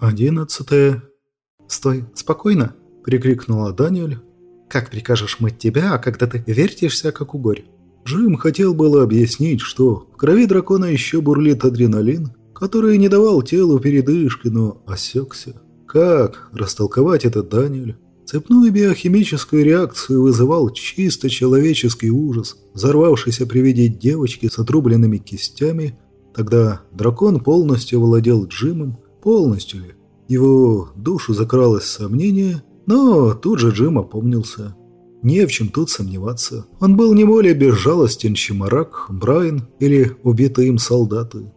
Одиннадцатое. «Стой, спокойно!» – прикрикнула Даниэль. «Как прикажешь мыть тебя, а когда ты вертишься, как угорь?» Джим хотел было объяснить, что в крови дракона еще бурлит адреналин, который не давал телу передышки, но осекся. Как растолковать это Даниэль? Цепную биохимическую реакцию вызывал чисто человеческий ужас, взорвавшийся при виде девочки с отрубленными кистями. Тогда дракон полностью владел Джимом, полностью ли. Его душу закралось сомнение, но тут же Джим опомнился. Не в чем тут сомневаться. Он был не более безжалостен, чем Арак, Брайан или убитые им солдаты.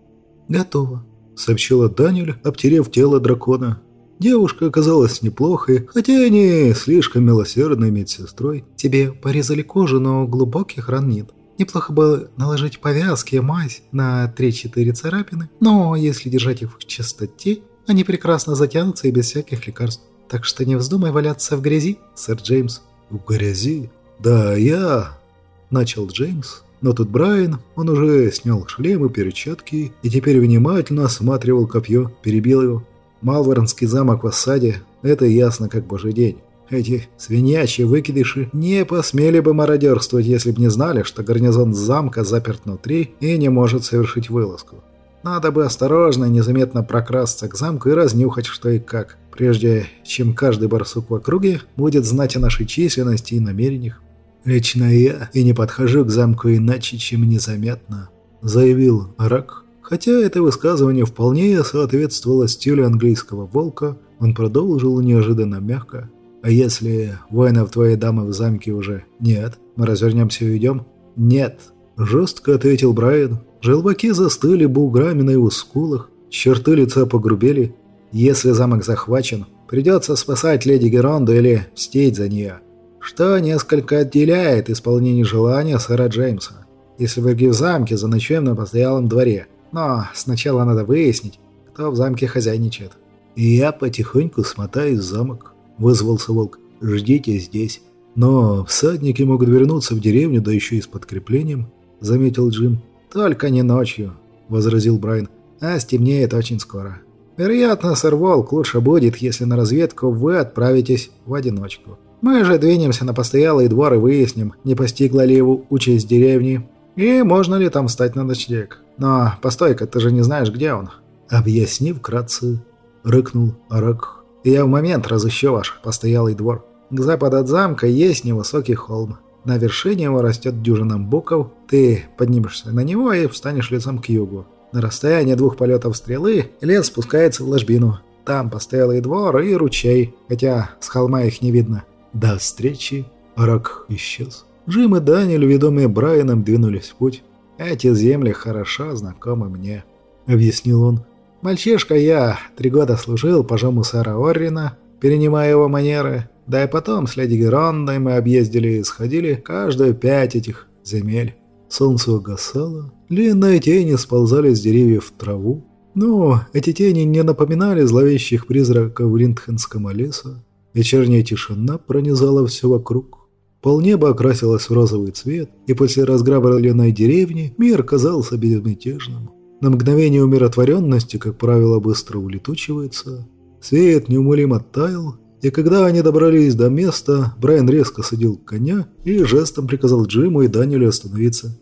«Готово», — сообщила Даниэль, обтерев тело дракона. Девушка оказалась неплохой, хотя и не слишком милосердной медсестрой. Тебе порезали кожу, но глубоких ран нет. Неплохо бы наложить повязки и мазь на 3-4 царапины, но если держать их в чистоте, они прекрасно затянутся и без всяких лекарств. Так что не вздумай валяться в грязи, сэр Джеймс. В грязи? Да, я... Начал Джеймс, но тут Брайан, он уже снял шлем и перчатки и теперь внимательно осматривал копье, перебил его. Малворонский замок в осаде – это ясно как божий день. Эти свинячьи выкидыши не посмели бы мародерствовать, если бы не знали, что гарнизон замка заперт внутри и не может совершить вылазку. Надо бы осторожно и незаметно прокрасться к замку и разнюхать что и как, прежде чем каждый барсук в округе будет знать о нашей численности и намерениях. «Лично я и не подхожу к замку иначе, чем незаметно», – заявил Рак. Хотя это высказывание вполне соответствовало стилю английского волка, он продолжил неожиданно мягко. «А если воинов твоей дамы в замке уже нет, мы развернемся и уйдем?» «Нет», – жестко ответил Брайан. Желваки застыли буграми на его скулах, черты лица погрубели. «Если замок захвачен, придется спасать леди Геронду или мстить за нее» что несколько отделяет исполнение желания сэра Джеймса. Если враги в замке, заночуем на постоялом дворе. Но сначала надо выяснить, кто в замке хозяйничает. И я потихоньку смотаюсь в замок, вызвался волк. Ждите здесь. Но всадники могут вернуться в деревню, да еще и с подкреплением, заметил Джим. Только не ночью, возразил Брайан. А стемнеет очень скоро. Вероятно, сэр Волк лучше будет, если на разведку вы отправитесь в одиночку. Мы же двинемся на постоялый двор и выясним, не постигла ли его участь деревни, и можно ли там встать на ночлег. Но, постой-ка, ты же не знаешь, где он. Объясни вкратце, рыкнул Арак. Я в момент разыщу ваш постоялый двор. К западу от замка есть невысокий холм. На вершине его растет дюжина буков. Ты поднимешься на него и встанешь лицом к югу. На расстоянии двух полетов стрелы лес спускается в ложбину. Там постоялый двор и ручей, хотя с холма их не видно. До встречи. Рак исчез. Джим и Даниэль, ведомые Брайаном, двинулись в путь. «Эти земли хорошо знакомы мне», — объяснил он. «Мальчишка я три года служил пожому сэра Оррина, перенимая его манеры. Да и потом с леди Герондой мы объездили и сходили каждую пять этих земель». Солнце угасало, длинные тени сползали с деревьев в траву. Но эти тени не напоминали зловещих призраков Линдхенского леса. Вечерняя тишина пронизала все вокруг. Полнеба окрасилось в розовый цвет, и после разграбленной деревни мир казался безмятежным. На мгновение умиротворенности, как правило, быстро улетучивается. Свет неумолимо таял, и когда они добрались до места, Брайан резко садил коня и жестом приказал Джиму и Данилю остановиться.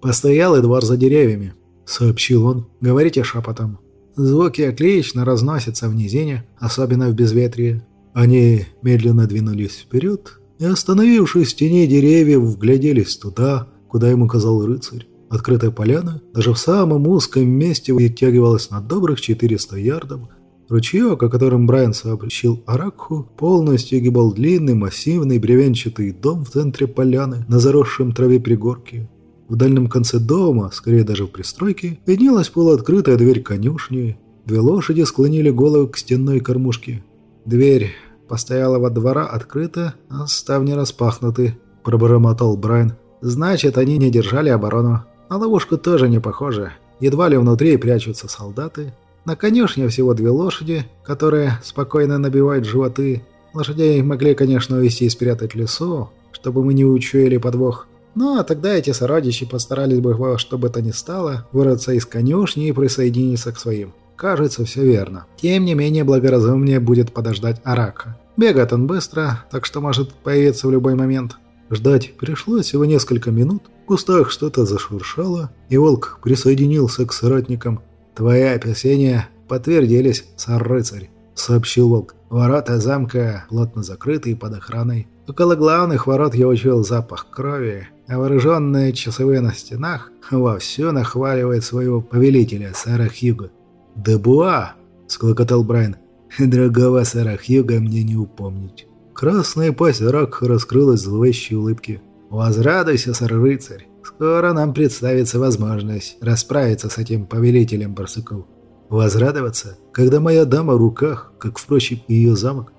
«Постоял двор за деревьями», — сообщил он. «Говорите шепотом. Звуки отлично разносятся в низине, особенно в безветрие. Они медленно двинулись вперед и, остановившись в тени деревьев, вгляделись туда, куда ему указал рыцарь. Открытая поляна даже в самом узком месте вытягивалась на добрых 400 ярдов. Ручеек, о котором Брайан сообщил Аракху, полностью гибал длинный, массивный, бревенчатый дом в центре поляны на заросшем траве пригорке. В дальнем конце дома, скорее даже в пристройке, виднелась полуоткрытая дверь конюшни. Две лошади склонили голову к стенной кормушке. Дверь постоялого двора открыта, а ставни распахнуты», – пробормотал Брайан. «Значит, они не держали оборону. На ловушку тоже не похоже. Едва ли внутри прячутся солдаты. На конюшне всего две лошади, которые спокойно набивают животы. Лошадей могли, конечно, увезти и спрятать лесу, чтобы мы не учуяли подвох. Но тогда эти сородичи постарались бы во что бы то ни стало вырваться из конюшни и присоединиться к своим. Кажется, все верно. Тем не менее, благоразумнее будет подождать Арака. Бегает он быстро, так что может появиться в любой момент. Ждать пришлось всего несколько минут. В кустах что-то зашуршало, и волк присоединился к соратникам. «Твои опасения подтвердились, сэр-рыцарь», — сообщил волк. «Ворота замка плотно закрыты и под охраной. Около главных ворот я учуял запах крови, а вооруженные часовые на стенах вовсю нахваливают своего повелителя, сэра Хьюга. «Дебуа!» — склокотал Брайан. «Другого сэра Хьюга мне не упомнить». Красная пасть Ракха раскрылась в зловещей улыбке. «Возрадуйся, сэр-рыцарь! Скоро нам представится возможность расправиться с этим повелителем барсуков. Возрадоваться, когда моя дама в руках, как, впрочем, и ее замок.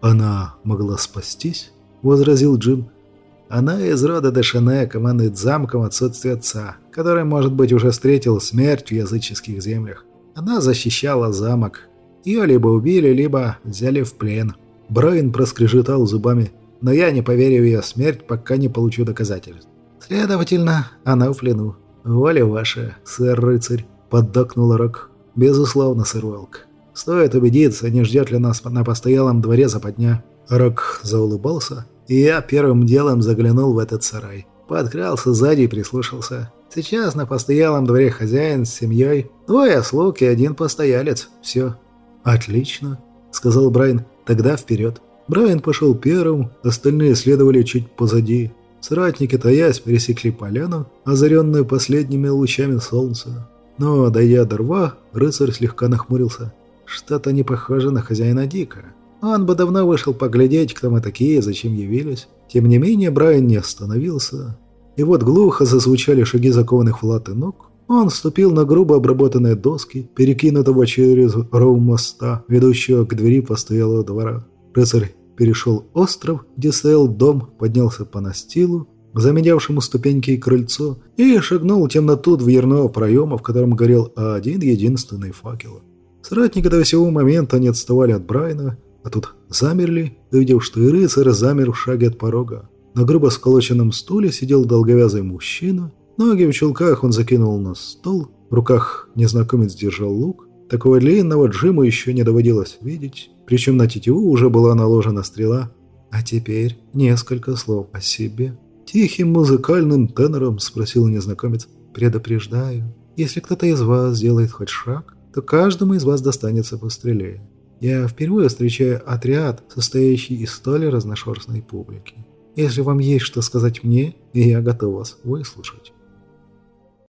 Она могла спастись?» — возразил Джим. «Она из рода Дешене командует замком отсутствия отца, который, может быть, уже встретил смерть в языческих землях. Она защищала замок. Ее либо убили, либо взяли в плен». Брайан проскрежетал зубами, но я не поверю в ее смерть, пока не получу доказательств. Следовательно, она в плену. Воля ваша, сэр-рыцарь, поддакнул Рок. Безусловно, сэр Уэлк. Стоит убедиться, не ждет ли нас на постоялом дворе западня. Рок заулыбался, и я первым делом заглянул в этот сарай. Подкрался сзади и прислушался. Сейчас на постоялом дворе хозяин с семьей, двое слуг и один постоялец. Все. «Отлично», — сказал Брайан. Тогда вперед. Брайан пошел первым, остальные следовали чуть позади. Соратники, таясь, пересекли поляну, озаренную последними лучами солнца. Но, дойдя до рва, рыцарь слегка нахмурился. Что-то не похоже на хозяина Дика. Он бы давно вышел поглядеть, кто мы такие и зачем явились. Тем не менее, Брайан не остановился. И вот глухо зазвучали шаги закованных в латы ног. Он вступил на грубо обработанные доски, перекинутого через ров моста, ведущего к двери постоялого двора. Рыцарь перешел остров, где стоял дом, поднялся по настилу, заменявшему ступеньки и крыльцо, и шагнул в темноту дверного проема, в котором горел один единственный факел. Соратники до всего момента не отставали от Брайна, а тут замерли, увидев, что и рыцарь замер в шаге от порога. На грубо сколоченном стуле сидел долговязый мужчина Ноги в чулках он закинул на стол, в руках незнакомец держал лук. Такого длинного Джиму еще не доводилось видеть, причем на тетиву уже была наложена стрела. А теперь несколько слов о себе. Тихим музыкальным тенором спросил незнакомец. «Предупреждаю, если кто-то из вас сделает хоть шаг, то каждому из вас достанется по стреле. Я впервые встречаю отряд, состоящий из столь разношерстной публики. Если вам есть что сказать мне, я готов вас выслушать».